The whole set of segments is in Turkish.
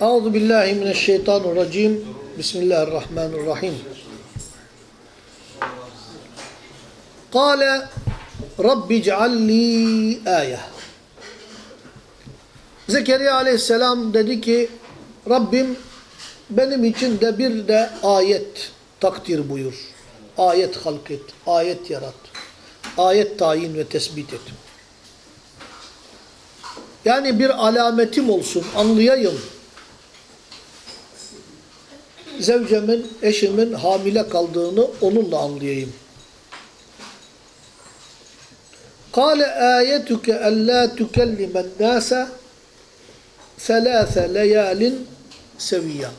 Euzu billahi mineşşeytanirracim. Bismillahirrahmanirrahim. Kale Rabbi cealli ayeh. Zekeriya aleyhisselam dedi ki Rabbim benim için de bir de ayet takdir buyur. Ayet halk et, ayet yarat. Ayet tayin ve tespit et. Yani bir alametim olsun, anlayayım. Zevcemin, eşimin hamile kaldığını onunla anlayayım. Kale ayetuke ellâ tükellimen nâse selâse leyalin seviyya.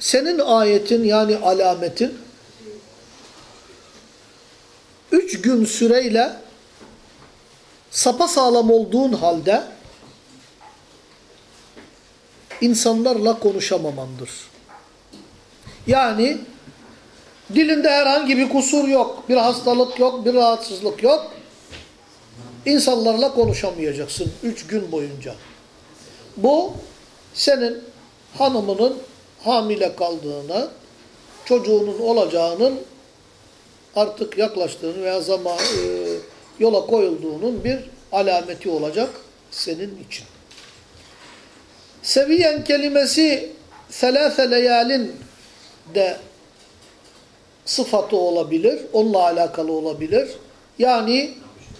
Senin ayetin yani alametin üç gün süreyle sapasağlam olduğun halde insanlarla konuşamamandır. Yani dilinde herhangi bir kusur yok, bir hastalık yok, bir rahatsızlık yok. İnsanlarla konuşamayacaksın üç gün boyunca. Bu senin hanımının hamile kaldığını, çocuğunun olacağının artık yaklaştığını veya zaman e, yola koyulduğunun bir alameti olacak senin için. Seviyen kelimesi selâfe leyalin de sıfatı olabilir, onunla alakalı olabilir. Yani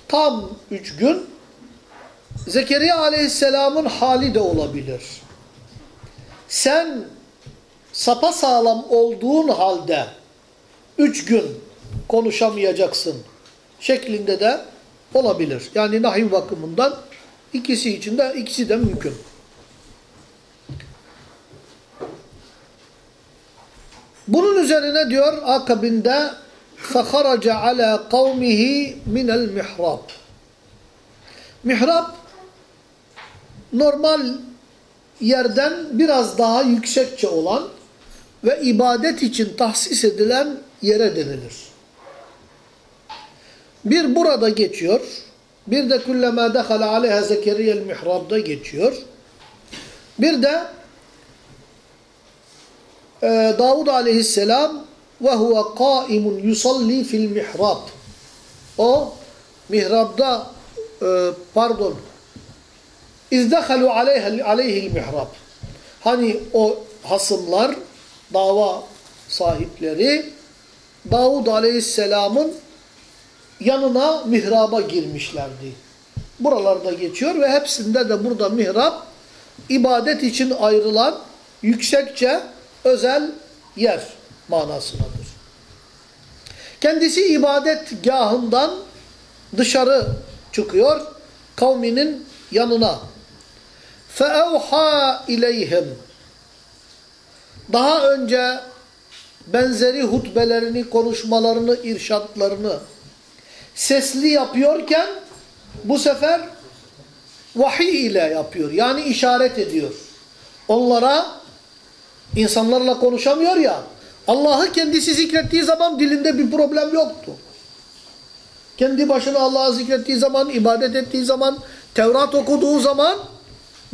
tam üç gün Zekeriya aleyhisselamın hali de olabilir. Sen sapasağlam olduğun halde üç gün konuşamayacaksın şeklinde de olabilir. Yani nahiv bakımından ikisi için de ikisi de mümkün. Bunun üzerine diyor akabinde فَخَرَجَ عَلَى قَوْمِهِ مِنَ الْمِحْرَابِ Mihrab normal yerden biraz daha yüksekçe olan ve ibadet için tahsis edilen yere denilir. Bir burada geçiyor. Bir de kullama dekhala aleyha zekeriyel mihrabda geçiyor. Bir de e, Davud aleyhisselam ve huve kaimun yusalli fil mihrab. O mihrabda e, pardon İzdekalu aleyhil mihrab. Hani o hasımlar, dava sahipleri Davud aleyhisselamın yanına mihraba girmişlerdi. Buralarda geçiyor ve hepsinde de burada mihrap ibadet için ayrılan yüksekçe özel yer manasındadır. Kendisi ibadetgahından dışarı çıkıyor kavminin yanına. فَاَوْحَا اِلَيْهِمْ Daha önce benzeri hutbelerini, konuşmalarını, irşatlarını sesli yapıyorken bu sefer vahiy ile yapıyor. Yani işaret ediyor. Onlara insanlarla konuşamıyor ya Allah'ı kendisi zikrettiği zaman dilinde bir problem yoktu. Kendi başına Allah'ı zikrettiği zaman, ibadet ettiği zaman, Tevrat okuduğu zaman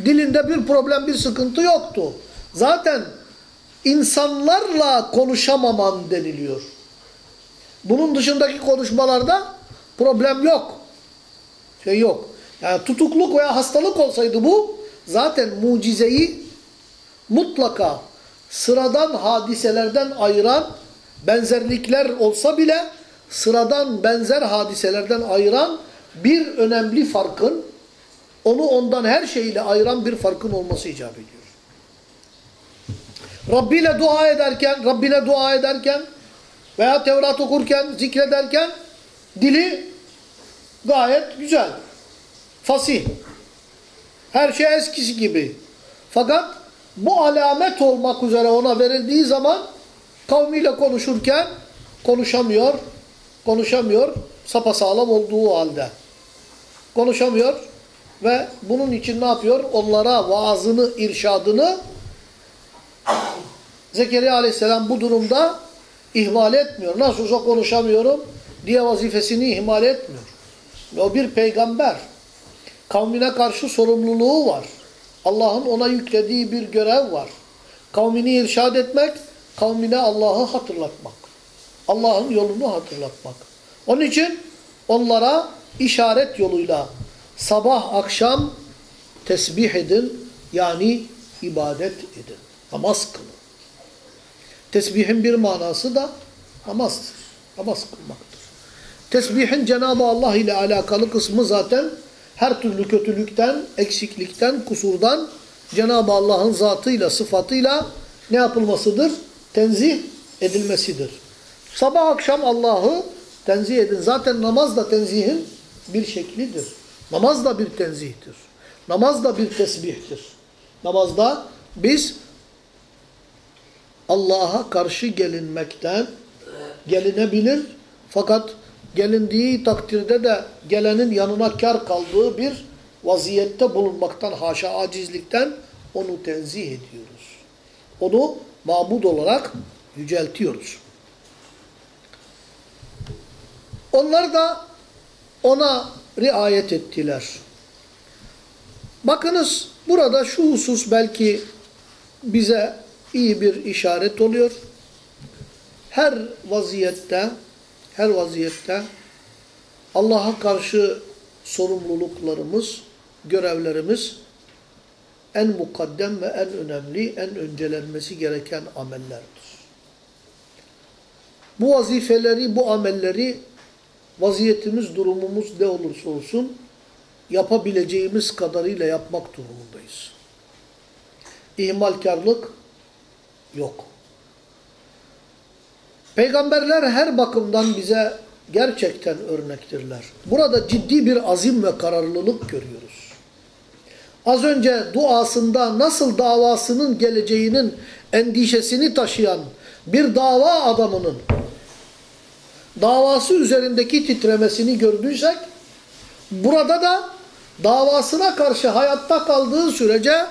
dilinde bir problem, bir sıkıntı yoktu. Zaten insanlarla konuşamaman deniliyor. Bunun dışındaki konuşmalarda problem yok. Şey yok. Yani tutukluk veya hastalık olsaydı bu zaten mucizeyi mutlaka sıradan hadiselerden ayıran benzerlikler olsa bile sıradan benzer hadiselerden ayıran bir önemli farkın onu ondan her şeyle ayıran bir farkın olması icap ediyor. Rabbi ile dua ederken, Rabbine dua ederken veya Tevrat okurken, zikrederken dili gayet güzel. Fasih. Her şey eskisi gibi. Fakat bu alamet olmak üzere ona verildiği zaman kavmiyle konuşurken konuşamıyor. Konuşamıyor. Sapasağlam olduğu halde. Konuşamıyor. Ve bunun için ne yapıyor? Onlara vaazını, irşadını Zekeriya aleyhisselam bu durumda ihmal etmiyor. Nasıl olsa konuşamıyorum diye vazifesini ihmal etmiyor. O bir peygamber. Kavmine karşı sorumluluğu var. Allah'ın ona yüklediği bir görev var. Kavmini irşad etmek, kavmine Allah'ı hatırlatmak. Allah'ın yolunu hatırlatmak. Onun için onlara işaret yoluyla sabah akşam tesbih edin yani ibadet edin. Namaz kılın. Tesbihin bir manası da namazdır. Namaz kılmaktır. Tesbihin Cenab-ı Allah ile alakalı kısmı zaten her türlü kötülükten, eksiklikten, kusurdan Cenab-ı Allah'ın zatıyla, sıfatıyla ne yapılmasıdır? Tenzih edilmesidir. Sabah akşam Allah'ı tenzih edin. Zaten namaz da tenzihin bir şeklidir. Namaz da bir tenzihtir. Namaz da bir tesbihtir. Namazda biz Allah'a karşı gelinmekten gelinebilir. Fakat gelindiği takdirde de gelenin yanına kar kaldığı bir vaziyette bulunmaktan, haşa acizlikten onu tenzih ediyoruz. Onu mabud olarak yüceltiyoruz. Onlar da ona riayet ettiler. Bakınız burada şu husus belki bize iyi bir işaret oluyor. Her vaziyette her vaziyette Allah'a karşı sorumluluklarımız, görevlerimiz en mukaddem ve en önemli, en öncelenmesi gereken amellerdir. Bu vazifeleri, bu amelleri vaziyetimiz, durumumuz ne olursa olsun yapabileceğimiz kadarıyla yapmak durumundayız. İhmalkarlık yok. Peygamberler her bakımdan bize gerçekten örnektirler. Burada ciddi bir azim ve kararlılık görüyoruz. Az önce duasında nasıl davasının geleceğinin endişesini taşıyan bir dava adamının davası üzerindeki titremesini gördüysek, burada da davasına karşı hayatta kaldığı sürece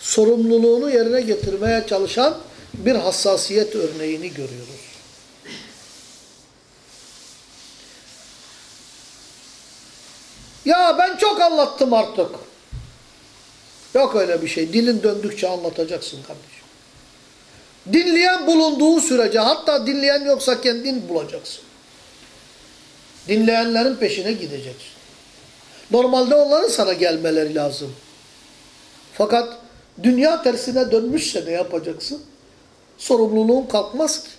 sorumluluğunu yerine getirmeye çalışan bir hassasiyet örneğini görüyoruz. Ya ben çok anlattım artık. Yok öyle bir şey. Dilin döndükçe anlatacaksın kardeşim. Dinleyen bulunduğu sürece hatta dinleyen yoksa kendin bulacaksın. Dinleyenlerin peşine gideceksin. Normalde onların sana gelmeleri lazım. Fakat dünya tersine dönmüşse ne yapacaksın? Sorumluluğun kalkmaz ki.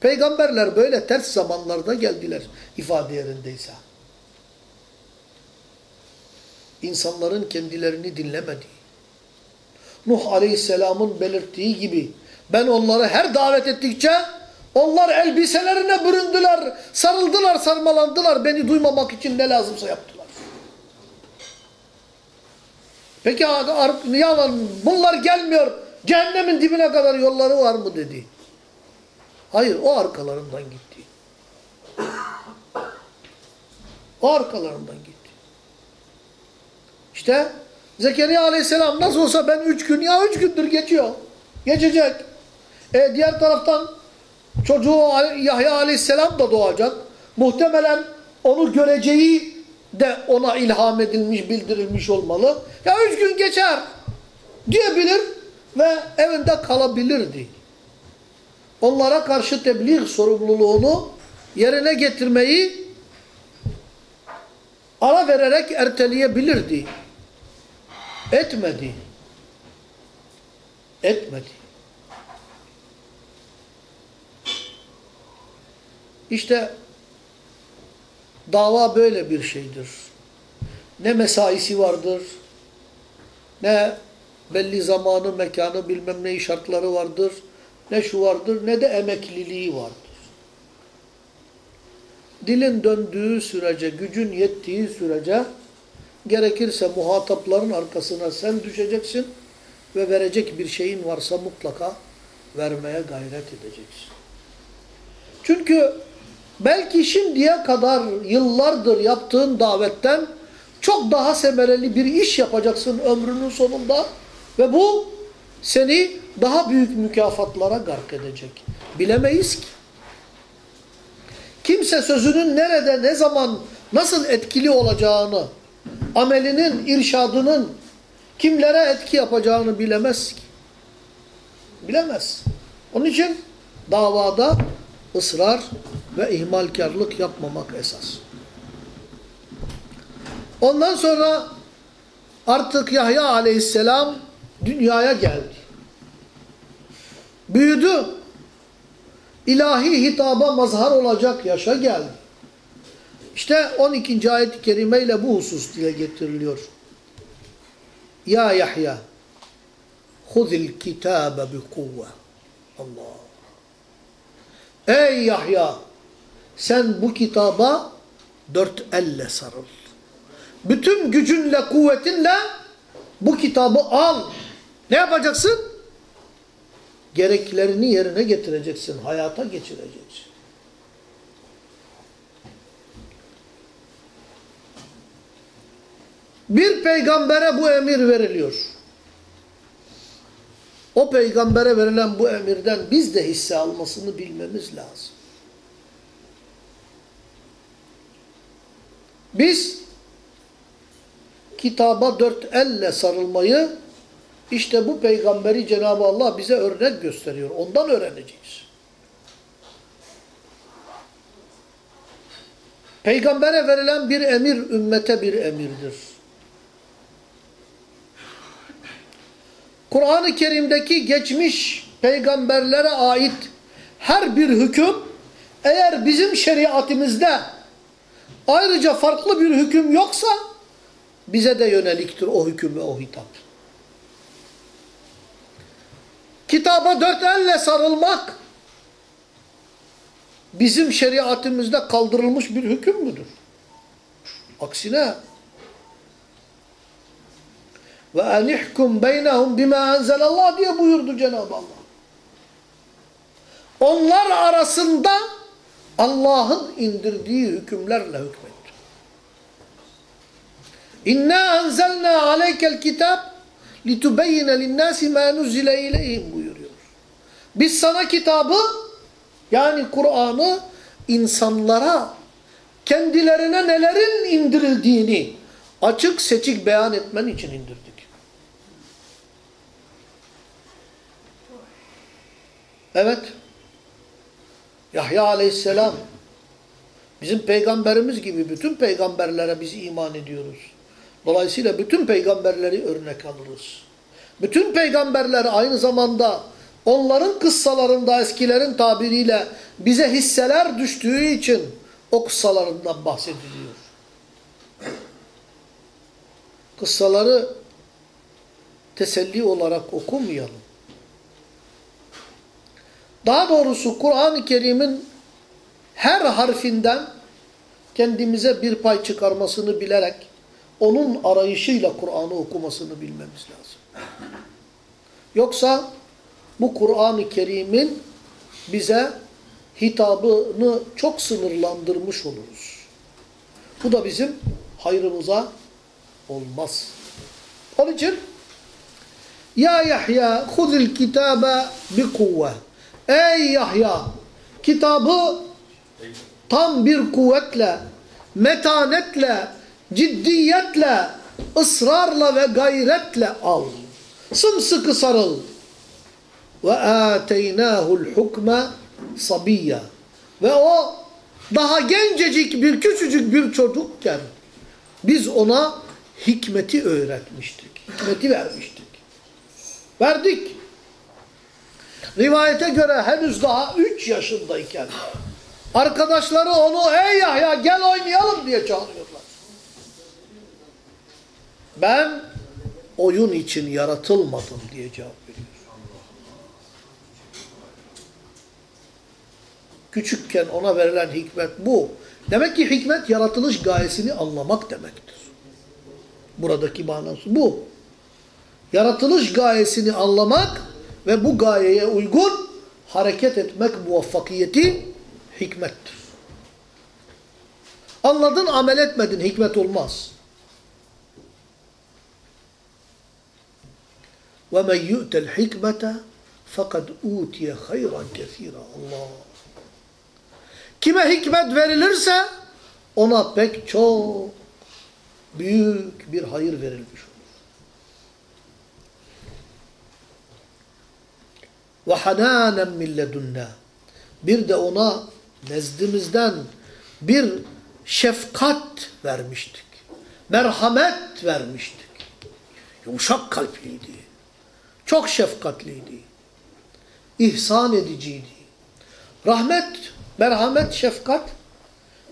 Peygamberler böyle ters zamanlarda geldiler ifade yerindeyse. İnsanların kendilerini dinlemediği. Nuh Aleyhisselam'ın belirttiği gibi ben onları her davet ettikçe onlar elbiselerine büründüler, sarıldılar, sarmalandılar. Beni duymamak için ne lazımsa yaptılar. Peki ya bunlar gelmiyor, cehennemin dibine kadar yolları var mı dedi. Hayır, o arkalarından gitti. O arkalarından gitti. İşte Zekeriya aleyhisselam nasıl olsa ben üç gün ya üç gündür geçiyor. Geçecek. E diğer taraftan çocuğu Yahya aleyhisselam da doğacak. Muhtemelen onu göreceği de ona ilham edilmiş, bildirilmiş olmalı. Ya üç gün geçer diyebilir ve evinde kalabilirdi. Onlara karşı tebliğ sorumluluğunu yerine getirmeyi ara vererek erteleyebilirdi. Etmedi. Etmedi. İşte dava böyle bir şeydir. Ne mesaisi vardır, ne belli zamanı, mekanı, bilmem ne şartları vardır, ne şu vardır, ne de emekliliği vardır. Dilin döndüğü sürece, gücün yettiği sürece gerekirse muhatapların arkasına sen düşeceksin ve verecek bir şeyin varsa mutlaka vermeye gayret edeceksin. Çünkü belki şimdiye kadar yıllardır yaptığın davetten çok daha semereli bir iş yapacaksın ömrünün sonunda ve bu seni daha büyük mükafatlara gark edecek. Bilemeyiz ki. Kimse sözünün nerede, ne zaman, nasıl etkili olacağını amelinin, irşadının kimlere etki yapacağını bilemez ki. Bilemez. Onun için davada ısrar ve ihmalkarlık yapmamak esas. Ondan sonra artık Yahya aleyhisselam dünyaya geldi. Büyüdü. İlahi hitaba mazhar olacak yaşa geldi. İşte 12. ayet-i kerimeyle bu husus dile getiriliyor. Ya Yahya huzil kitabe bi kuvve. Allah. Ey Yahya sen bu kitaba dört elle sarıl. Bütün gücünle, kuvvetinle bu kitabı al. Ne yapacaksın? Gereklerini yerine getireceksin, hayata geçireceksin. Bir peygambere bu emir veriliyor. O peygambere verilen bu emirden biz de hisse almasını bilmemiz lazım. Biz kitaba dört elle sarılmayı işte bu peygamberi Cenab-ı Allah bize örnek gösteriyor. Ondan öğreneceğiz. Peygambere verilen bir emir ümmete bir emirdir. Kur'an-ı Kerim'deki geçmiş peygamberlere ait her bir hüküm eğer bizim şeriatimizde ayrıca farklı bir hüküm yoksa bize de yöneliktir o hüküm ve o hitap. Kitaba dört elle sarılmak bizim şeriatımızda kaldırılmış bir hüküm müdür? Aksine ve enihkum beynehum bima enzelallah diye buyurdu Cenab-ı Allah. Onlar arasında Allah'ın indirdiği hükümlerle hükmet. İnna enzelna aleykel kitab litubeyyine linnâsi mâ nuzile ileyhim buyuruyor. Biz sana kitabı yani Kur'an'ı insanlara kendilerine nelerin indirildiğini açık seçik beyan etmen için indirdik. Evet. Yahya aleyhisselam bizim peygamberimiz gibi bütün peygamberlere biz iman ediyoruz. Dolayısıyla bütün peygamberleri örnek alırız. Bütün peygamberler aynı zamanda onların kıssalarında eskilerin tabiriyle bize hisseler düştüğü için o kıssalarından bahsediliyor. Kıssaları teselli olarak okumayalım. Daha doğrusu Kur'an-ı Kerim'in her harfinden kendimize bir pay çıkarmasını bilerek onun arayışıyla Kur'an'ı okumasını bilmemiz lazım. Yoksa bu Kur'an-ı Kerim'in bize hitabını çok sınırlandırmış oluruz. Bu da bizim hayrımıza olmaz. Onun için Ya Yahya huzil kitabe bi kuvve Ey Yahya kitabı tam bir kuvvetle, metanetle, ciddiyetle, ısrarla ve gayretle al. Sımsıkı sarıl. Ve ateynahu'l hukme sabiyya. Ve o daha gencecik bir küçücük bir çocukken biz ona hikmeti öğretmiştik. Hikmeti vermiştik. Verdik. Rivayete göre henüz daha 3 yaşındayken arkadaşları onu ey Yahya gel oynayalım diye çağırıyorlar. Ben oyun için yaratılmadım diye cevap veriyor. Küçükken ona verilen hikmet bu. Demek ki hikmet yaratılış gayesini anlamak demektir. Buradaki manası bu. Yaratılış gayesini anlamak ve bu gayeye uygun hareket etmek muvaffakiyeti hikmettir. Anladın, amel etmedin, hikmet olmaz. وَمَنْ يُؤْتَ الْحِكْمَةَ فَقَدْ اُوْتِيَ خَيْرًا كَثِيرًا Allah. Kime hikmet verilirse ona pek çok büyük bir hayır verilmiş olur. Ve hananen min ledunna. Bir de ona nezdimizden bir şefkat vermiştik. Merhamet vermiştik. Yumuşak kalpliydi. Çok şefkatliydi. İhsan ediciydi. Rahmet, merhamet, şefkat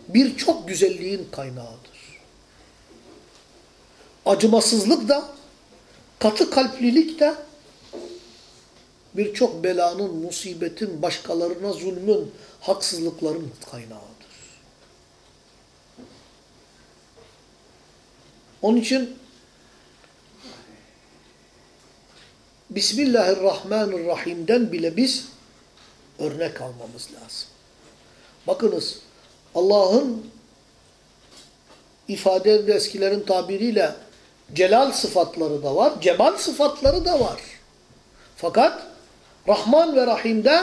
birçok güzelliğin kaynağıdır. Acımasızlık da, katı kalplilik de birçok belanın, musibetin, başkalarına zulmün, haksızlıkların kaynağıdır. Onun için Bismillahirrahmanirrahim'den bile biz örnek almamız lazım. Bakınız Allah'ın ifade eskilerin tabiriyle celal sıfatları da var, cemal sıfatları da var. Fakat Rahman ve Rahim'de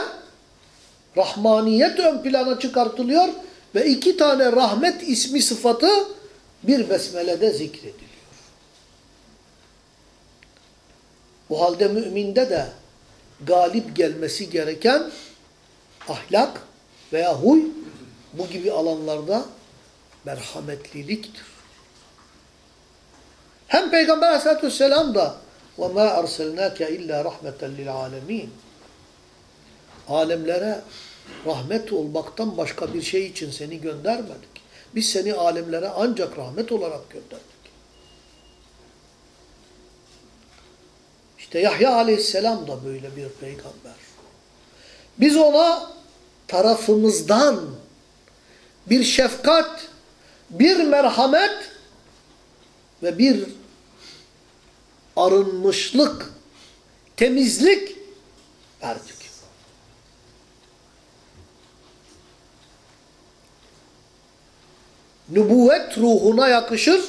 Rahmaniyet ön plana çıkartılıyor ve iki tane rahmet ismi sıfatı bir besmelede zikrediliyor. Bu halde müminde de galip gelmesi gereken ahlak veya huy bu gibi alanlarda merhametliliktir. Hem Peygamber aleyhissalatü vesselam da وَمَا أَرْسَلْنَاكَ اِلَّا رَحْمَةً لِلْعَالَمِينَ Alemlere rahmet olmaktan başka bir şey için seni göndermedik. Biz seni alemlere ancak rahmet olarak gönderdik. İşte Yahya aleyhisselam da böyle bir peygamber. Biz ona tarafımızdan bir şefkat, bir merhamet ve bir arınmışlık, temizlik verdik. Nübüvvet ruhuna yakışır,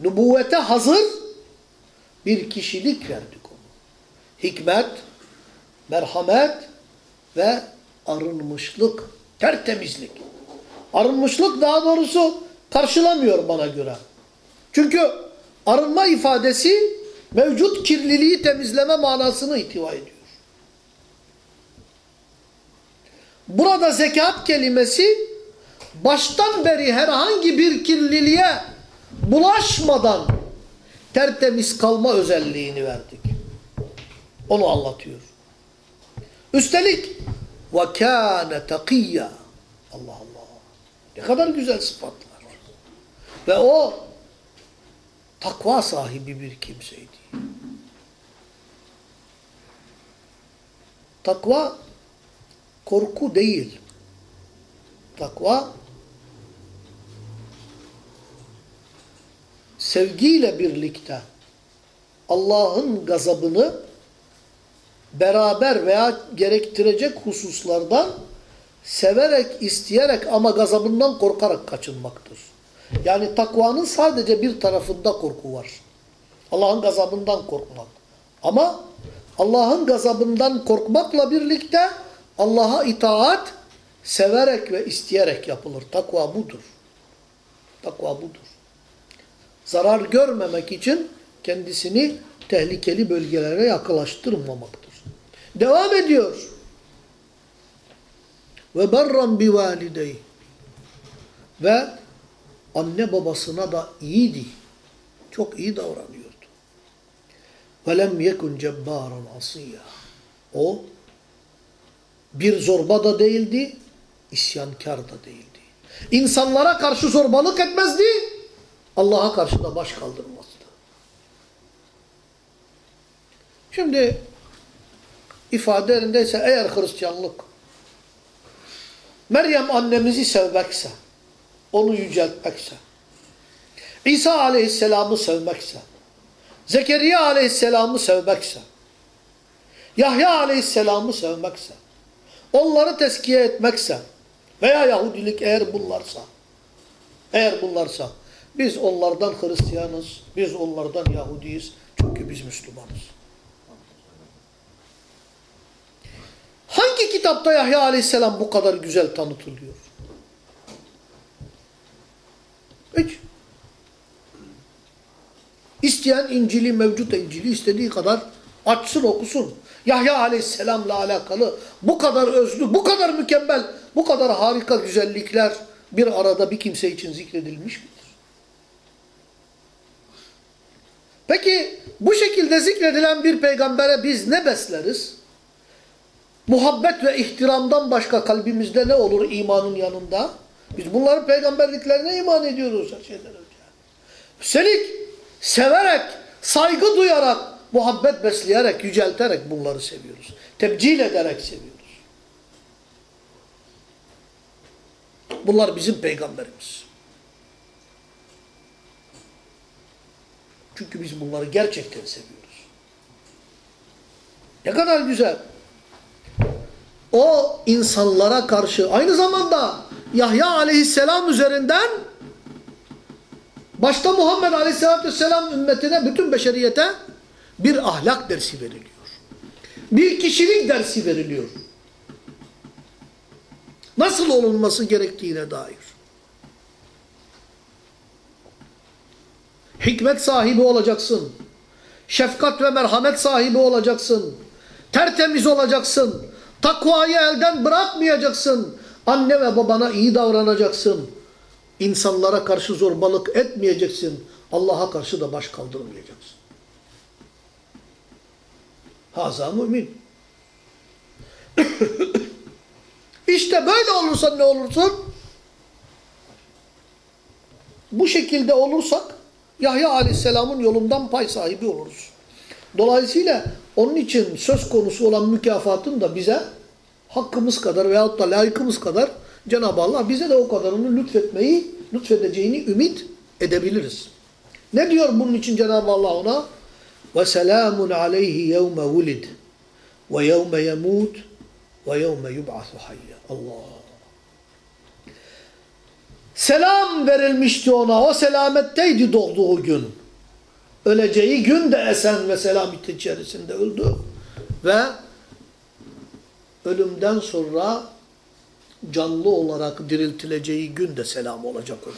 nübüvvete hazır bir kişilik verdik ona. Hikmet, merhamet ve arınmışlık, tertemizlik. Arınmışlık daha doğrusu karşılamıyor bana göre. Çünkü arınma ifadesi mevcut kirliliği temizleme manasını ihtiva ediyor. Burada zekat kelimesi baştan beri herhangi bir kirliliğe bulaşmadan tertemiz kalma özelliğini verdik. Onu anlatıyor. Üstelik ve kâne takiyya. Allah Allah. Ne kadar güzel sıfatlar. Ve o takva sahibi bir kimseydi. Takva korku değil. Takva sevgiyle birlikte Allah'ın gazabını beraber veya gerektirecek hususlardan severek, isteyerek ama gazabından korkarak kaçınmaktır. Yani takvanın sadece bir tarafında korku var. Allah'ın gazabından korkmak. Ama Allah'ın gazabından korkmakla birlikte Allah'a itaat severek ve isteyerek yapılır. Takva budur. Takva budur. Zarar görmemek için kendisini tehlikeli bölgelere yaklaştırmamaktır. Devam ediyor. Ve berran bi validey. Ve anne babasına da iyiydi. Çok iyi davranıyordu. Ve lem yekun cebbaran asiyya. O bir zorba da değildi, isyankar da değildi. İnsanlara karşı zorbalık etmezdi, Allah'a karşı da baş kaldırmazdı. Şimdi ifade yerindeyse eğer Hristiyanlık Meryem annemizi sevmekse, onu yüceltmekse, İsa aleyhisselamı sevmekse, Zekeriya aleyhisselamı sevmekse, Yahya aleyhisselamı sevmekse, onları teskiye etmekse veya Yahudilik eğer bunlarsa, eğer bunlarsa, biz onlardan Hristiyanız, biz onlardan Yahudiyiz çünkü biz Müslümanız. Hangi kitapta Yahya aleyhisselam bu kadar güzel tanıtılıyor? Hiç. İsteyen İncil'i, mevcut İncil'i istediği kadar açsın okusun. Yahya aleyhisselamla alakalı bu kadar özlü, bu kadar mükemmel, bu kadar harika güzellikler bir arada bir kimse için zikredilmiş midir? Peki bu şekilde zikredilen bir peygambere biz ne besleriz? Muhabbet ve ihtiramdan başka kalbimizde ne olur imanın yanında? Biz bunların peygamberliklerine iman ediyoruz her şeyden önce. Üstelik severek, saygı duyarak, muhabbet besleyerek, yücelterek bunları seviyoruz. Tebcil ederek seviyoruz. Bunlar bizim peygamberimiz. Çünkü biz bunları gerçekten seviyoruz. Ne kadar güzel. O insanlara karşı aynı zamanda Yahya aleyhisselam üzerinden başta Muhammed aleyhisselatü vesselam ümmetine bütün beşeriyete bir ahlak dersi veriliyor. Bir kişilik dersi veriliyor. Nasıl olunması gerektiğine dair. Hikmet sahibi olacaksın. Şefkat ve merhamet sahibi olacaksın. Tertemiz olacaksın. Takvayı elden bırakmayacaksın. Anne ve babana iyi davranacaksın. İnsanlara karşı zorbalık etmeyeceksin. Allah'a karşı da baş kaldırmayacaksın. Haza mümin. işte böyle olursa ne olursun? Bu şekilde olursak Yahya Aleyhisselam'ın yolundan pay sahibi oluruz. Dolayısıyla onun için söz konusu olan mükafatın da bize hakkımız kadar veyahut da layıkımız kadar Cenab-ı Allah bize de o kadarını lütfetmeyi, lütfedeceğini ümit edebiliriz. Ne diyor bunun için Cenab-ı Allah ona? وَسَلَامٌ عَلَيْهِ يَوْمَ وُلِدْ وَيَوْمَ يَمُوتْ وَيَوْمَ يُبْعَثُ حَيَّ Allah. Selam verilmişti ona. O selametteydi doğduğu gün. Öleceği gün de esen ve selamet içerisinde öldü. Ve ölümden sonra canlı olarak diriltileceği gün de selam olacak ona.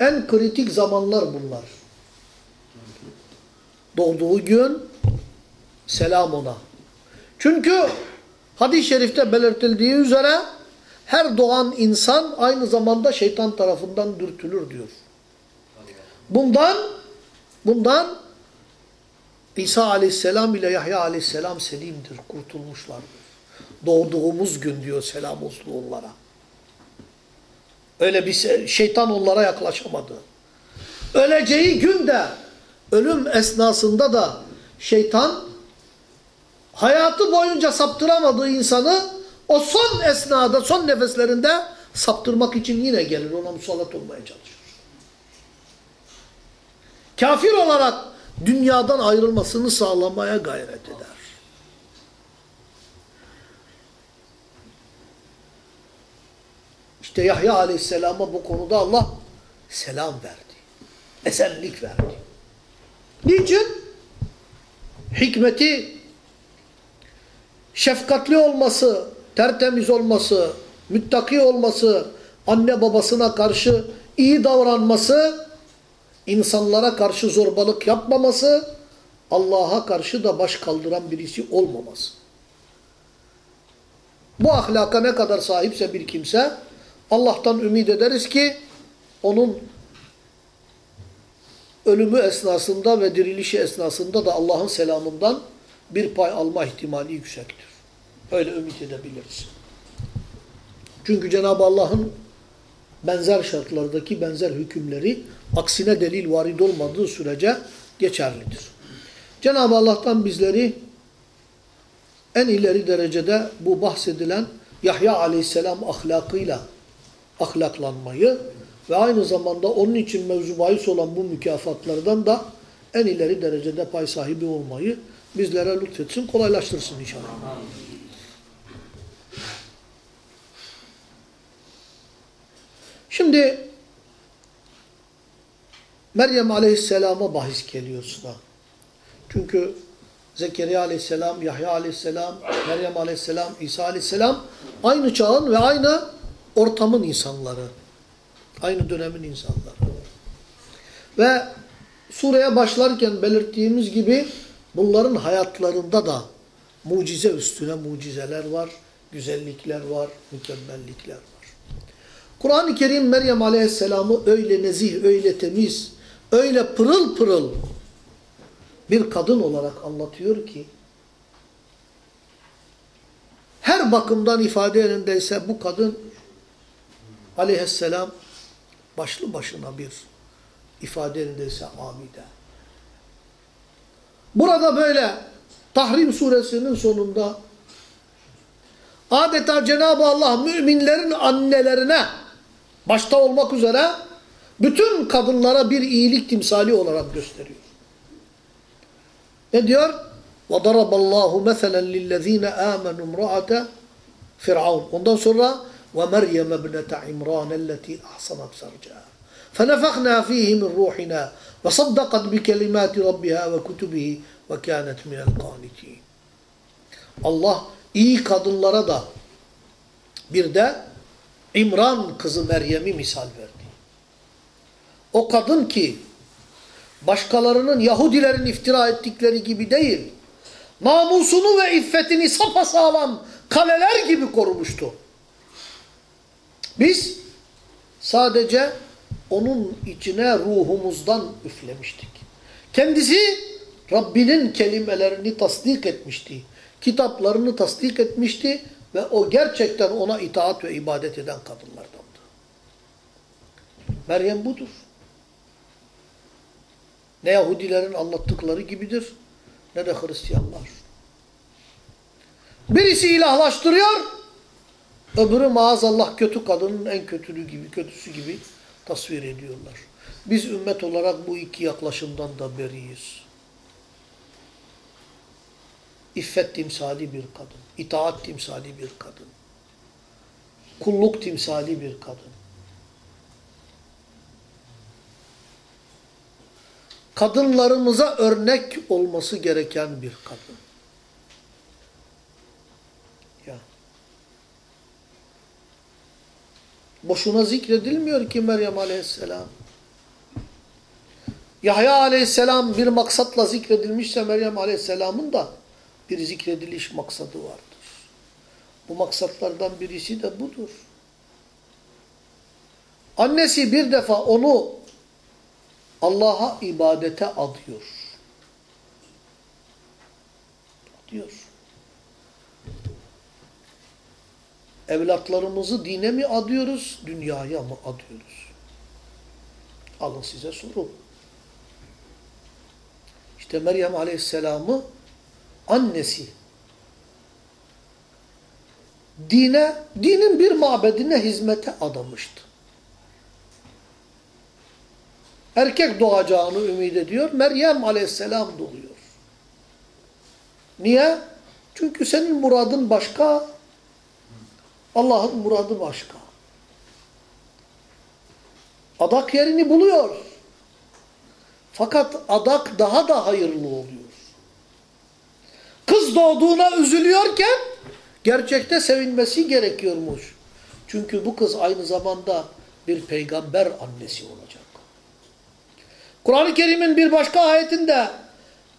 En kritik zamanlar bunlar. Doğduğu gün selam ona. Çünkü hadis-i şerifte belirtildiği üzere her doğan insan aynı zamanda şeytan tarafından dürtülür diyor. Bundan bundan İsa aleyhisselam ile Yahya aleyhisselam selimdir, kurtulmuşlardır. Doğduğumuz gün diyor selam olsun onlara. Öyle bir şeytan onlara yaklaşamadı. Öleceği günde, ölüm esnasında da şeytan hayatı boyunca saptıramadığı insanı o son esnada, son nefeslerinde saptırmak için yine gelir. Ona musallat olmaya çalışır. Kafir olarak dünyadan ayrılmasını sağlamaya gayret eder. İşte Yahya Aleyhisselam'a bu konuda Allah selam verdi. Esenlik verdi. Niçin? Hikmeti, şefkatli olması, tertemiz olması, müttaki olması, anne babasına karşı iyi davranması, insanlara karşı zorbalık yapmaması, Allah'a karşı da baş kaldıran birisi olmaması. Bu ahlaka ne kadar sahipse bir kimse, Allah'tan ümit ederiz ki onun ölümü esnasında ve dirilişi esnasında da Allah'ın selamından bir pay alma ihtimali yüksektir. Öyle ümit edebiliriz. Çünkü Cenab-ı Allah'ın benzer şartlardaki benzer hükümleri aksine delil varid olmadığı sürece geçerlidir. Cenab-ı Allah'tan bizleri en ileri derecede bu bahsedilen Yahya aleyhisselam ahlakıyla ahlaklanmayı ve aynı zamanda onun için mevzu olan bu mükafatlardan da en ileri derecede pay sahibi olmayı bizlere lütfetsin, kolaylaştırsın inşallah. Şimdi Meryem Aleyhisselam'a bahis geliyor sıra. Çünkü Zekeriya Aleyhisselam, Yahya Aleyhisselam, Meryem Aleyhisselam, İsa Aleyhisselam aynı çağın ve aynı ortamın insanları. Aynı dönemin insanları. Ve sureye başlarken belirttiğimiz gibi bunların hayatlarında da mucize üstüne mucizeler var, güzellikler var, mükemmellikler var. Kur'an-ı Kerim Meryem Aleyhisselam'ı öyle nezih, öyle temiz, öyle pırıl pırıl bir kadın olarak anlatıyor ki her bakımdan ifade yerindeyse bu kadın aleyhisselam başlı başına bir ifade yerindeyse amide. Burada böyle Tahrim suresinin sonunda adeta Cenab-ı Allah müminlerin annelerine başta olmak üzere bütün kadınlara bir iyilik timsali olarak gösteriyor. Ne diyor? وَضَرَبَ اللّٰهُ مَثَلًا لِلَّذ۪ينَ آمَنُوا امْرَأَةَ Firavun. Ondan sonra وَمَرْيَمَ ابْنَةَ عِمْرَانَ الَّتِي أَحْصَنَتْ فَرْجَهَا فَنَفَخْنَا ف۪يهِ مِنْ رُوحِنَا وَصَدَّقَتْ بِكَلِمَاتِ رَبِّهَا وَكُتُبِهِ وَكَانَتْ مِنَ الْقَانِتِينَ Allah iyi kadınlara da bir de İmran kızı Meryem'i misal verdi. O kadın ki başkalarının Yahudilerin iftira ettikleri gibi değil, namusunu ve iffetini sapasağlam kaleler gibi korumuştu. Biz sadece onun içine ruhumuzdan üflemiştik. Kendisi Rabbinin kelimelerini tasdik etmişti. Kitaplarını tasdik etmişti ve o gerçekten ona itaat ve ibadet eden kadınlardandı. Meryem budur. Ne Yahudilerin anlattıkları gibidir ne de Hristiyanlar. Birisi ilahlaştırıyor, öbürü maazallah kötü kadının en kötülüğü gibi, kötüsü gibi tasvir ediyorlar. Biz ümmet olarak bu iki yaklaşımdan da beriyiz. İffet timsali bir kadın, itaat timsali bir kadın, kulluk timsali bir kadın. Kadınlarımıza örnek olması gereken bir kadın. Boşuna zikredilmiyor ki Meryem Aleyhisselam. Yahya Aleyhisselam bir maksatla zikredilmişse Meryem Aleyhisselam'ın da bir zikrediliş maksadı vardır. Bu maksatlardan birisi de budur. Annesi bir defa onu Allah'a ibadete adıyor. Diyor. Evlatlarımızı dine mi adıyoruz, dünyaya mı adıyoruz? Alın size soru. İşte Meryem Aleyhisselam'ı annesi dine, dinin bir mabedine hizmete adamıştı. Erkek doğacağını ümit ediyor. Meryem aleyhisselam doğuyor. Niye? Çünkü senin muradın başka, Allah'ın muradı başka. Adak yerini buluyor. Fakat adak daha da hayırlı oluyor. Kız doğduğuna üzülüyorken gerçekte sevinmesi gerekiyormuş. Çünkü bu kız aynı zamanda bir peygamber annesi olacak. Kur'an-ı Kerim'in bir başka ayetinde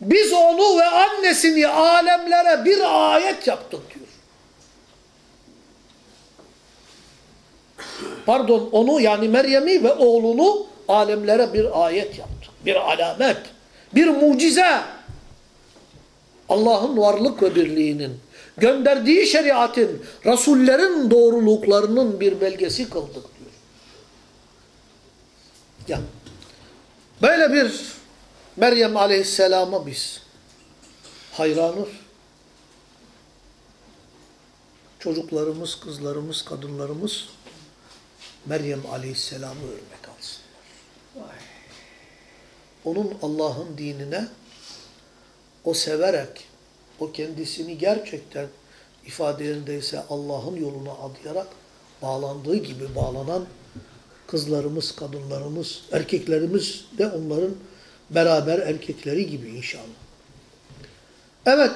biz onu ve annesini alemlere bir ayet yaptık diyor. Pardon onu yani Meryem'i ve oğlunu alemlere bir ayet yaptık. Bir alamet, bir mucize. Allah'ın varlık ve birliğinin, gönderdiği şeriatın, Resullerin doğruluklarının bir belgesi kıldık diyor. Ya. Böyle bir Meryem Aleyhisselam'a biz hayranız. Çocuklarımız, kızlarımız, kadınlarımız Meryem Aleyhisselam'ı örnek alsınlar. Onun Allah'ın dinine o severek, o kendisini gerçekten ifadelerindeyse Allah'ın yoluna adayarak bağlandığı gibi bağlanan kızlarımız, kadınlarımız, erkeklerimiz de onların beraber erkekleri gibi inşallah. Evet.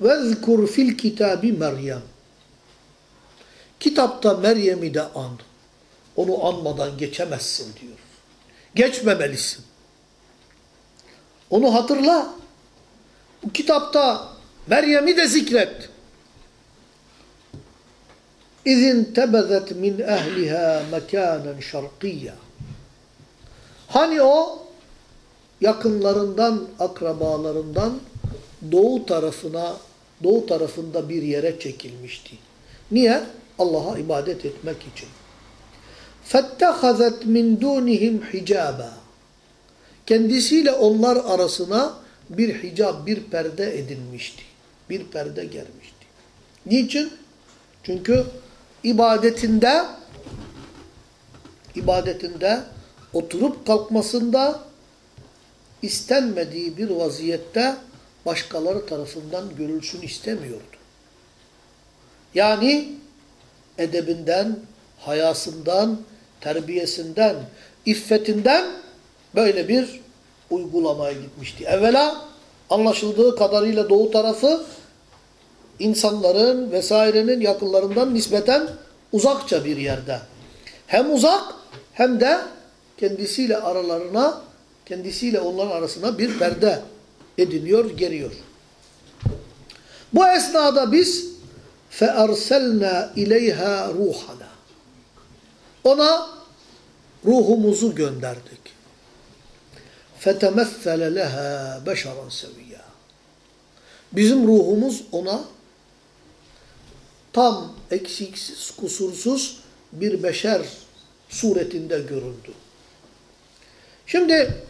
Vezkur fil kitabi Meryem. Kitapta Meryem'i de an onu anmadan geçemezsin diyor. Geçmemelisin. Onu hatırla. Bu kitapta Meryem'i de zikret. İzin tebezet min ehliha mekanen şarkiyya. Hani o yakınlarından, akrabalarından doğu tarafına, doğu tarafında bir yere çekilmişti. Niye? Allah'a ibadet etmek için. فَاتَّخَذَتْ مِنْ دُونِهِمْ حِجَابًا Kendisiyle onlar arasına bir hicab, bir perde edinmişti. Bir perde gelmişti. Niçin? Çünkü ibadetinde ibadetinde oturup kalkmasında istenmediği bir vaziyette başkaları tarafından görülsün istemiyordu. Yani edebinden, hayasından, terbiyesinden, iffetinden böyle bir uygulamaya gitmişti. Evvela anlaşıldığı kadarıyla doğu tarafı insanların vesairenin yakınlarından nispeten uzakça bir yerde. Hem uzak hem de kendisiyle aralarına, kendisiyle onların arasına bir perde ediniyor, geliyor. Bu esnada biz فَاَرْسَلْنَا اِلَيْهَا ruhana. Ona ruhumuzu gönderdik. فَتَمَثَّلَ لَهَا بَشَرًا سَوِيًّا Bizim ruhumuz ona tam eksiksiz, kusursuz bir beşer suretinde göründü. Şimdi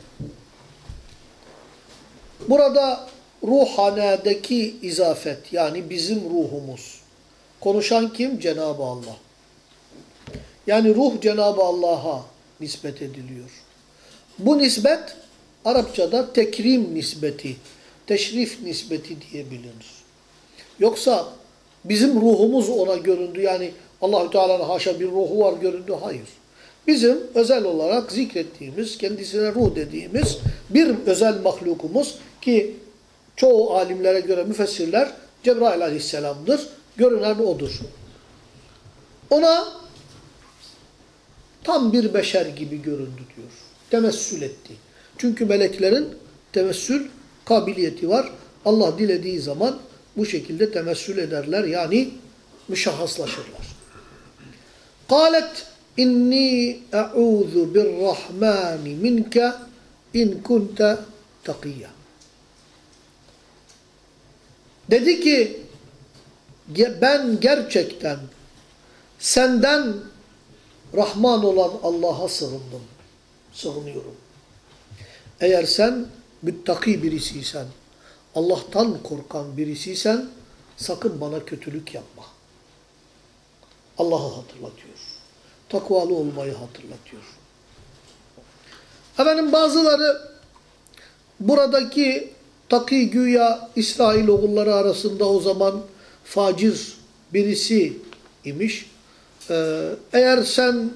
burada ruhanedeki izafet yani bizim ruhumuz. Konuşan kim? Cenab-ı Allah. Yani ruh Cenab-ı Allah'a nispet ediliyor. Bu nispet Arapçada tekrim nisbeti, teşrif nisbeti diye bilinir. Yoksa bizim ruhumuz ona göründü. Yani Allahü Teala'nın haşa bir ruhu var göründü. Hayır. Bizim özel olarak zikrettiğimiz, kendisine ruh dediğimiz bir özel mahlukumuz ki çoğu alimlere göre müfessirler Cebrail aleyhisselamdır. Görünen odur. Ona tam bir beşer gibi göründü diyor. Temessül etti. Çünkü meleklerin temessül kabiliyeti var. Allah dilediği zaman bu şekilde temessül ederler. Yani müşahhaslaşırlar. Kalet inni e'udhu birrahmani minke in kunte takiyya. Dedi ki ben gerçekten senden Rahman olan Allah'a sığındım. Sığınıyorum. Eğer sen müttaki birisiysen, Allah'tan korkan birisiysen sakın bana kötülük yapma. Allah'ı hatırlatıyor. Takvalı olmayı hatırlatıyor. Efendim bazıları buradaki taki güya İsrail oğulları arasında o zaman facir birisi imiş. Ee, eğer sen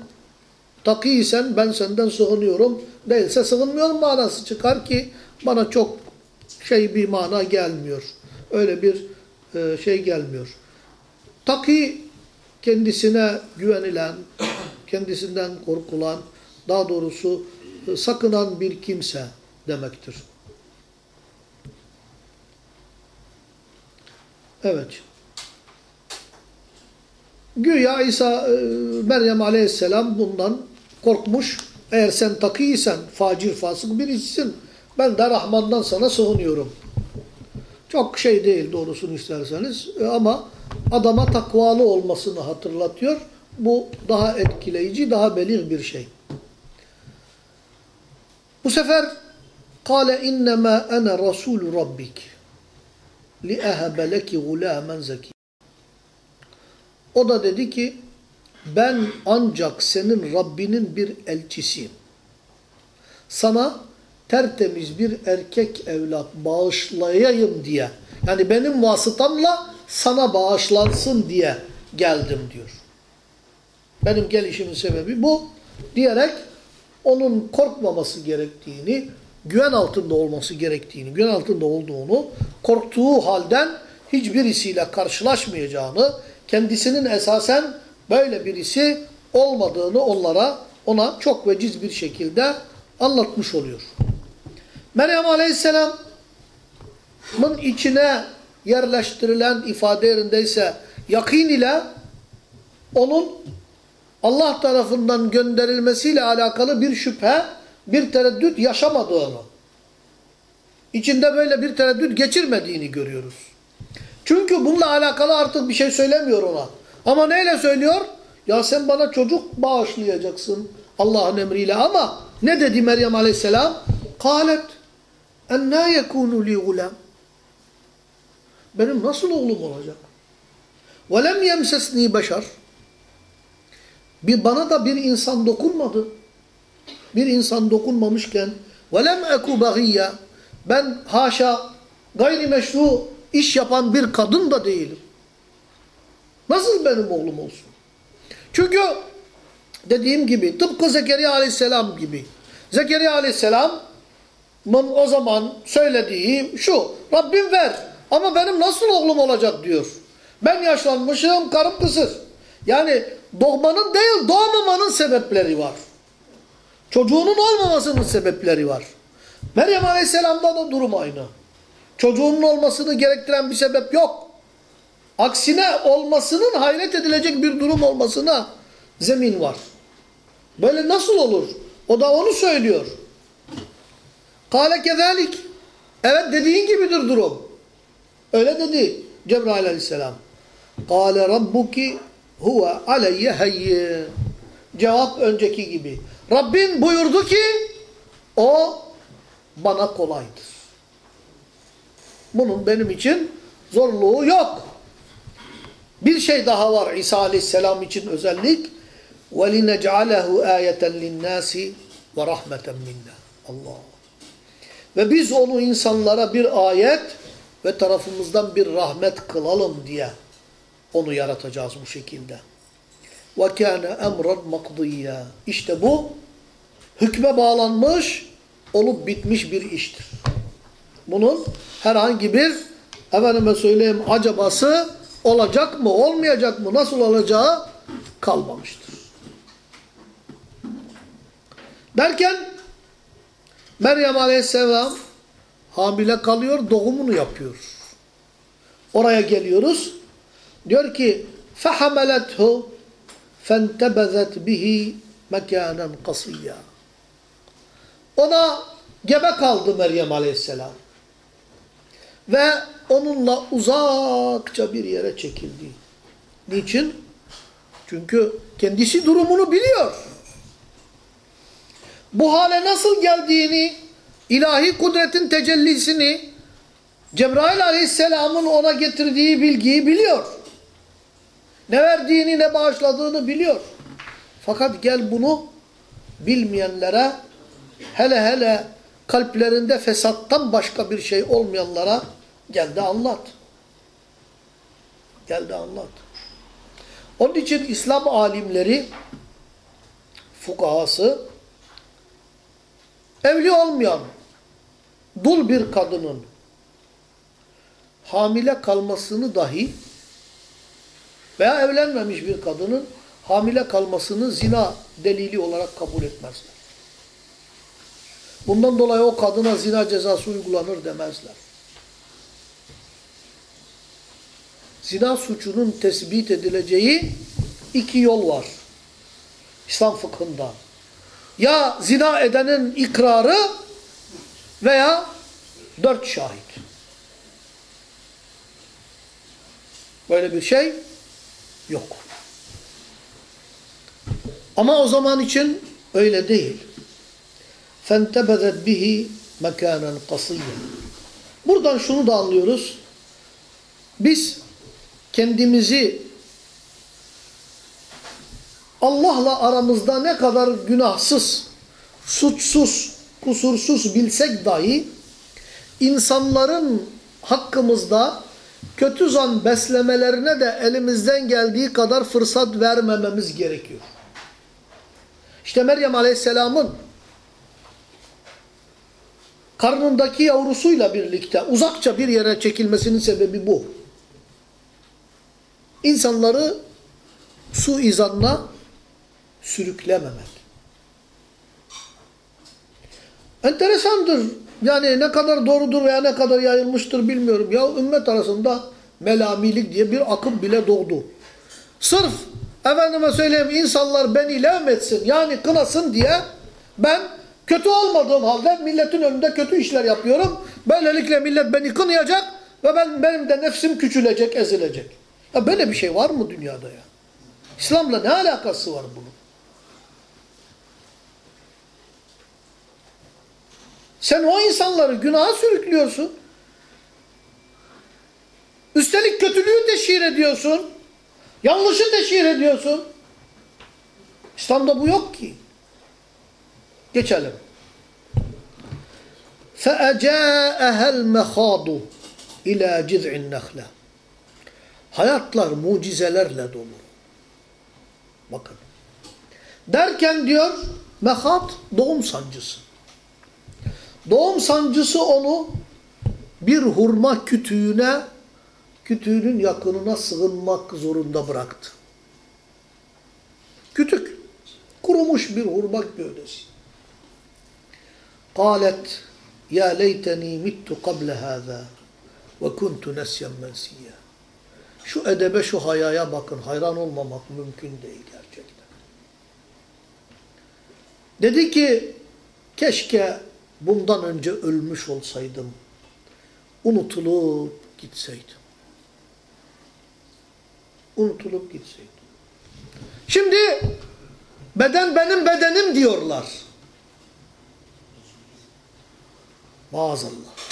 takiysen ben senden sığınıyorum. Değilse sığınmıyorum manası çıkar ki bana çok şey bir mana gelmiyor. Öyle bir e, şey gelmiyor. Taki kendisine güvenilen, kendisinden korkulan, daha doğrusu e, sakınan bir kimse demektir. Evet. Güya İsa, e, Meryem aleyhisselam bundan korkmuş. Eğer sen takiysen, facir, fasık birisisin. Ben de Rahman'dan sana sığınıyorum. Çok şey değil doğrusunu isterseniz e, ama adama takvalı olmasını hatırlatıyor. Bu daha etkileyici, daha belir bir şey. Bu sefer kâle innemâ ene rasûlü rabbik li'ehebe leki gulâmen zekî. O da dedi ki ben ancak senin Rabbinin bir elçisiyim. Sana tertemiz bir erkek evlat bağışlayayım diye yani benim vasıtamla sana bağışlansın diye geldim diyor. Benim gelişimin sebebi bu diyerek onun korkmaması gerektiğini, güven altında olması gerektiğini, güven altında olduğunu, korktuğu halden hiçbirisiyle karşılaşmayacağını, kendisinin esasen böyle birisi olmadığını onlara ona çok veciz bir şekilde anlatmış oluyor. Meryem Aleyhisselam'ın içine yerleştirilen ifade yerindeyse yakin ile onun Allah tarafından gönderilmesiyle alakalı bir şüphe, bir tereddüt yaşamadığını, içinde böyle bir tereddüt geçirmediğini görüyoruz. Çünkü bununla alakalı artık bir şey söylemiyor ona. Ama neyle söylüyor? Ya sen bana çocuk bağışlayacaksın Allah'ın emriyle ama ne dedi Meryem Aleyhisselam? Kalet enna yekunu li gulam. Benim nasıl oğlum olacak? Ve lem yemsesni beşer. Bir bana da bir insan dokunmadı. Bir insan dokunmamışken ve lem eku bagiyya. Ben haşa gayrimeşru iş yapan bir kadın da değilim. Nasıl benim oğlum olsun? Çünkü dediğim gibi tıpkı Zekeriya aleyhisselam gibi. Zekeriya aleyhisselamın o zaman söylediği şu. Rabbim ver ama benim nasıl oğlum olacak diyor. Ben yaşlanmışım karım kısır. Yani doğmanın değil doğmamanın sebepleri var. Çocuğunun olmamasının sebepleri var. Meryem aleyhisselamda da durum aynı. Çocuğunun olmasını gerektiren bir sebep yok. Aksine olmasının hayret edilecek bir durum olmasına zemin var. Böyle nasıl olur? O da onu söylüyor. Kale kezalik. Evet dediğin gibidir durum. Öyle dedi Cebrail aleyhisselam. Kale rabbuki huve aleyye hayyin. Cevap önceki gibi. Rabbin buyurdu ki o bana kolaydır. Bunun benim için zorluğu yok. Bir şey daha var İsa aleyhisselam için özellik. وَلِنَجْعَلَهُ آيَةً لِلنَّاسِ وَرَحْمَةً مِنَّا Allah. Ve biz onu insanlara bir ayet ve tarafımızdan bir rahmet kılalım diye onu yaratacağız bu şekilde. وَكَانَ اَمْرًا مَقْضِيًّا İşte bu hükme bağlanmış, olup bitmiş bir iştir. Bunun herhangi bir efendime söyleyeyim acabası olacak mı, olmayacak mı, nasıl olacağı kalmamıştır. Derken Meryem Aleyhisselam hamile kalıyor, doğumunu yapıyor. Oraya geliyoruz. Diyor ki فَحَمَلَتْهُ فَانْتَبَذَتْ بِهِ مَكَانًا قَصِيًّا Ona gebe kaldı Meryem Aleyhisselam. Ve onunla uzakça bir yere çekildi. Niçin? Çünkü kendisi durumunu biliyor. Bu hale nasıl geldiğini, ilahi kudretin tecellisini, Cebrail aleyhisselamın ona getirdiği bilgiyi biliyor. Ne verdiğini, ne bağışladığını biliyor. Fakat gel bunu bilmeyenlere, hele hele kalplerinde fesattan başka bir şey olmayanlara gel de anlat. Gel de anlat. Onun için İslam alimleri, fukahası, evli olmayan dul bir kadının hamile kalmasını dahi veya evlenmemiş bir kadının hamile kalmasını zina delili olarak kabul etmezler. Bundan dolayı o kadına zina cezası uygulanır demezler. Zina suçunun tespit edileceği iki yol var. İslam fıkhında. Ya zina edenin ikrarı veya dört şahit. Böyle bir şey yok. Ama o zaman için öyle değil. فَانْتَبَذَتْ bihi مَكَانًا قَصِيًّا Buradan şunu da anlıyoruz. Biz kendimizi Allah'la aramızda ne kadar günahsız, suçsuz, kusursuz bilsek dahi insanların hakkımızda kötü zan beslemelerine de elimizden geldiği kadar fırsat vermememiz gerekiyor. İşte Meryem Aleyhisselam'ın karnındaki yavrusuyla birlikte uzakça bir yere çekilmesinin sebebi bu. İnsanları su izanla sürüklememek. Enteresandır. Yani ne kadar doğrudur veya ne kadar yayılmıştır bilmiyorum. Ya ümmet arasında melamilik diye bir akım bile doğdu. Sırf efendime söyleyeyim insanlar beni levmetsin yani kınasın diye ben kötü olmadığım halde milletin önünde kötü işler yapıyorum. Böylelikle millet beni kınayacak ve ben benim de nefsim küçülecek, ezilecek. Ya böyle bir şey var mı dünyada ya? İslam'la ne alakası var bunun? Sen o insanları günaha sürüklüyorsun. Üstelik kötülüğü teşhir ediyorsun. Yanlışı teşhir ediyorsun. İslam'da bu yok ki. Geçelim. فَاَجَاءَهَا الْمَخَاضُ اِلَى جِذْعِ النَّخْلَةِ Hayatlar mucizelerle dolu. Bakın. Derken diyor, mehat doğum sancısı. Doğum sancısı onu bir hurma kütüğüne, kütüğünün yakınına sığınmak zorunda bıraktı. Kütük, kurumuş bir hurma gövdesi. Kalet, ya leyteni mittu kable hâzâ ve kuntu nesyen mensiyya. Şu edebe, şu hayaya bakın, hayran olmamak mümkün değil gerçekten. Dedi ki, keşke bundan önce ölmüş olsaydım, unutulup gitseydim. Unutulup gitseydim. Şimdi beden benim bedenim diyorlar. Maazallah.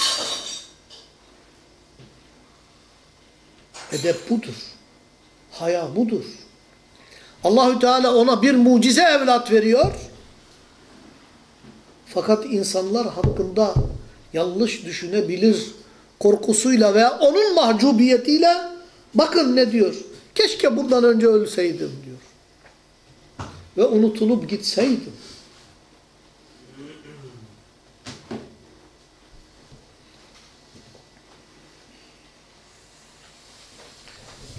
Edep budur. Haya budur. Allahü Teala ona bir mucize evlat veriyor. Fakat insanlar hakkında yanlış düşünebilir korkusuyla veya onun mahcubiyetiyle bakın ne diyor. Keşke bundan önce ölseydim diyor. Ve unutulup gitseydim.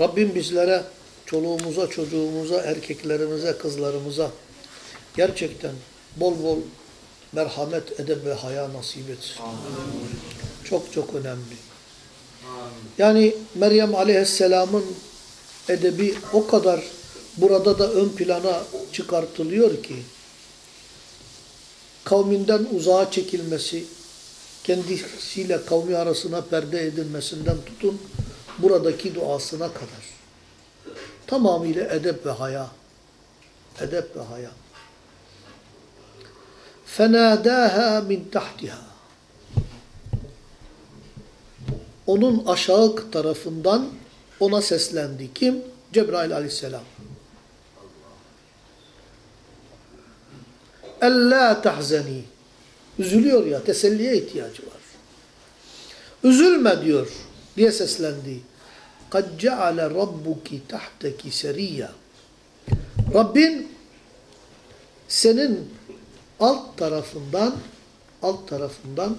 Rabbim bizlere, çoluğumuza, çocuğumuza, erkeklerimize, kızlarımıza gerçekten bol bol merhamet, edeb ve haya nasip etsin. Çok çok önemli. Yani Meryem Aleyhisselam'ın edebi o kadar burada da ön plana çıkartılıyor ki kavminden uzağa çekilmesi, kendisiyle kavmi arasına perde edilmesinden tutun buradaki duasına kadar. Tamamıyla edep ve haya. Edep ve haya. فَنَادَاهَا مِنْ تَحْتِهَا Onun aşağı tarafından ona seslendi. Kim? Cebrail aleyhisselam. اَلَّا تَحْزَن۪ي Üzülüyor ya, teselliye ihtiyacı var. Üzülme diyor diye seslendi. قَدْ جَعَلَ رَبُّكِ تَحْتَكِ سَرِيًّا Rabbin senin alt tarafından alt tarafından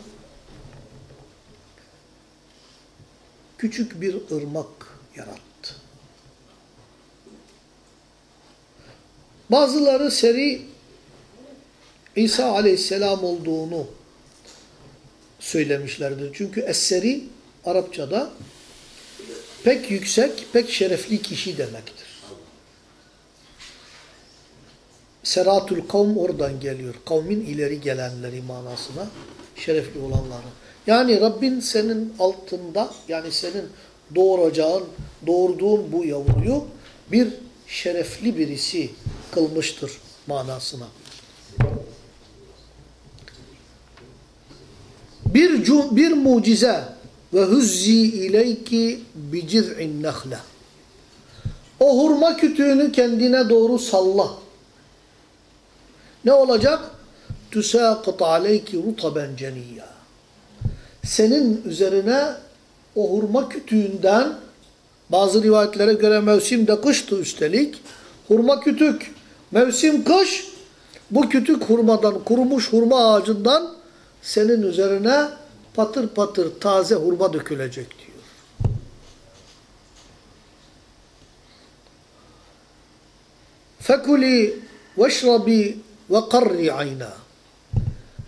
küçük bir ırmak yarattı. Bazıları seri İsa aleyhisselam olduğunu söylemişlerdir. Çünkü es-seri Arapçada pek yüksek, pek şerefli kişi demektir. Seratul kavm oradan geliyor. Kavmin ileri gelenleri manasına şerefli olanları. Yani Rabbin senin altında yani senin doğuracağın, doğurduğun bu yavruyu bir şerefli birisi kılmıştır manasına. Bir, bir mucize ve huzzi ileyki bi ciz'in nehle. O hurma kütüğünü kendine doğru salla. Ne olacak? Tüsâkıt aleyki rutaben ceniyya. Senin üzerine o hurma kütüğünden bazı rivayetlere göre mevsim de kıştı üstelik. Hurma kütük. Mevsim kış. Bu kütük hurmadan, kurumuş hurma ağacından senin üzerine patır patır taze hurma dökülecek diyor. Fekuli veşrabi ve karri ayna.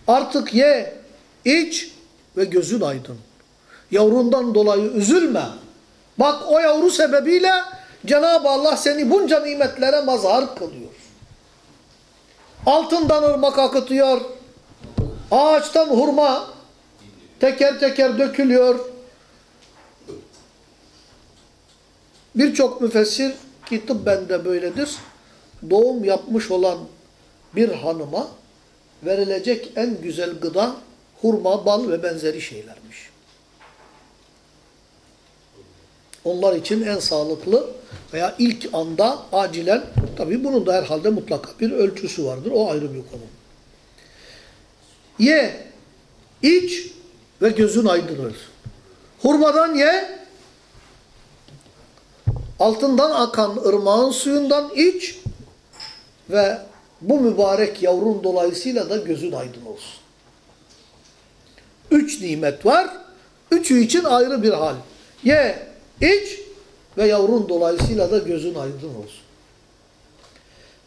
Artık ye, iç ve gözün aydın. Yavrundan dolayı üzülme. Bak o yavru sebebiyle Cenab-ı Allah seni bunca nimetlere mazhar kılıyor. Altından ırmak akıtıyor. Ağaçtan hurma teker teker dökülüyor. Birçok müfessir ki tıbben de böyledir. Doğum yapmış olan bir hanıma verilecek en güzel gıda hurma, bal ve benzeri şeylermiş. Onlar için en sağlıklı veya ilk anda acilen, tabi bunun da herhalde mutlaka bir ölçüsü vardır. O ayrı bir konu. Ye, iç ve gözün aydınır. Hurmadan ye, altından akan ırmağın suyundan iç ve bu mübarek yavrun dolayısıyla da gözün aydın olsun. Üç nimet var. Üçü için ayrı bir hal. Ye, iç ve yavrun dolayısıyla da gözün aydın olsun.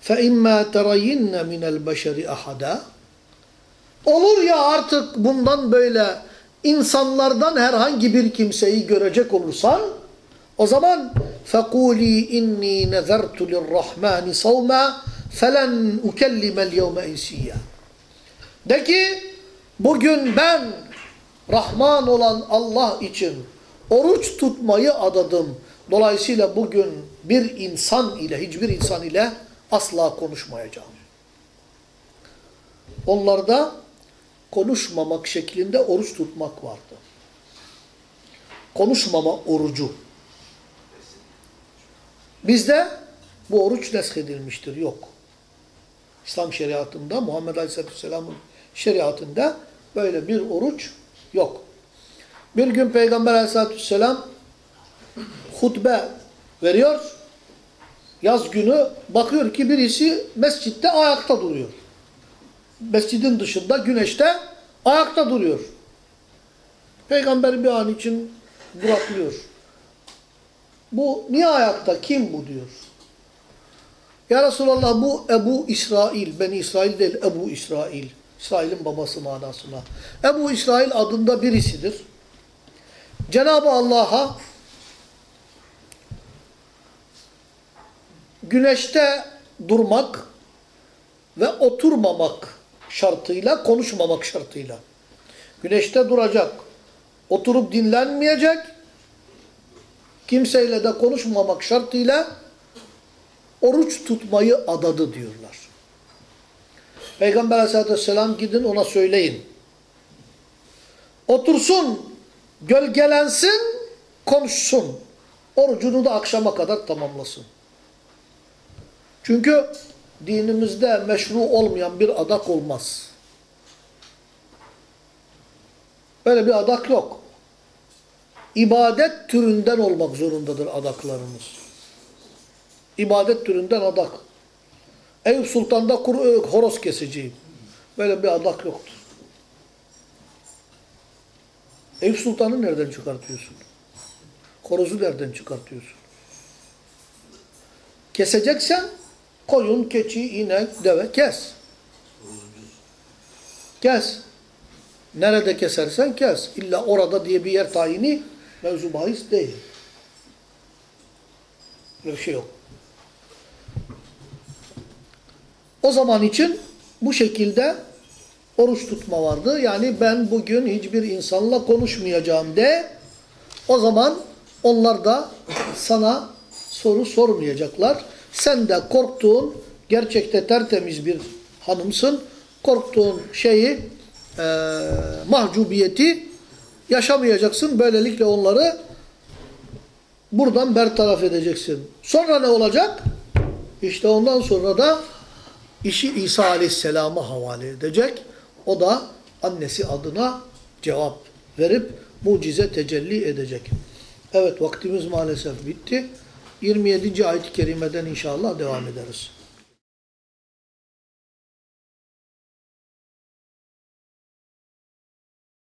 فَاِمَّا تَرَيِنَّ مِنَ الْبَشَرِ اَحَدًا Olur ya artık bundan böyle insanlardan herhangi bir kimseyi görecek olursan o zaman فَقُولِي اِنِّي نَذَرْتُ لِلرَّحْمَانِ صَوْمًا فَلَنْ اُكَلِّمَ الْيَوْمَ اِنْسِيًّا De ki bugün ben Rahman olan Allah için oruç tutmayı adadım. Dolayısıyla bugün bir insan ile, hiçbir insan ile asla konuşmayacağım. Onlarda konuşmamak şeklinde oruç tutmak vardı. Konuşmama orucu. Bizde bu oruç neshedilmiştir. Yok. İslam şeriatında, Muhammed Aleyhisselatü Vesselam'ın şeriatında böyle bir oruç yok. Bir gün Peygamber Aleyhisselatü Vesselam hutbe veriyor. Yaz günü bakıyor ki birisi mescitte ayakta duruyor. Mescidin dışında güneşte ayakta duruyor. Peygamber bir an için duraklıyor. Bu niye ayakta? Kim bu diyor. Ya Resulallah bu Ebu İsrail, Beni İsrail değil Ebu İsrail. İsrail'in babası manasına. Ebu İsrail adında birisidir. Cenab-ı Allah'a güneşte durmak ve oturmamak şartıyla, konuşmamak şartıyla. Güneşte duracak, oturup dinlenmeyecek, kimseyle de konuşmamak şartıyla oruç tutmayı adadı diyorlar. Peygamber aleyhissalatü vesselam gidin ona söyleyin. Otursun, gölgelensin, konuşsun. Orucunu da akşama kadar tamamlasın. Çünkü dinimizde meşru olmayan bir adak olmaz. Böyle bir adak yok. İbadet türünden olmak zorundadır adaklarımız. İbadet türünden adak. Eyüp Sultan'da horoz keseceğim. Böyle bir adak yoktur. Eyüp Sultan'ı nereden çıkartıyorsun? Horozu nereden çıkartıyorsun? Keseceksen koyun, keçi, inek, deve kes. Kes. Nerede kesersen kes. İlla orada diye bir yer tayini mevzu bahis değil. Böyle bir şey yok. O zaman için bu şekilde oruç tutma vardı. Yani ben bugün hiçbir insanla konuşmayacağım de o zaman onlar da sana soru sormayacaklar. Sen de korktuğun gerçekte tertemiz bir hanımsın. Korktuğun şeyi e, mahcubiyeti yaşamayacaksın. Böylelikle onları buradan bertaraf edeceksin. Sonra ne olacak? İşte ondan sonra da işi İsa Aleyhisselam'a havale edecek. O da annesi adına cevap verip mucize tecelli edecek. Evet vaktimiz maalesef bitti. 27. ayet-i kerimeden inşallah devam ederiz.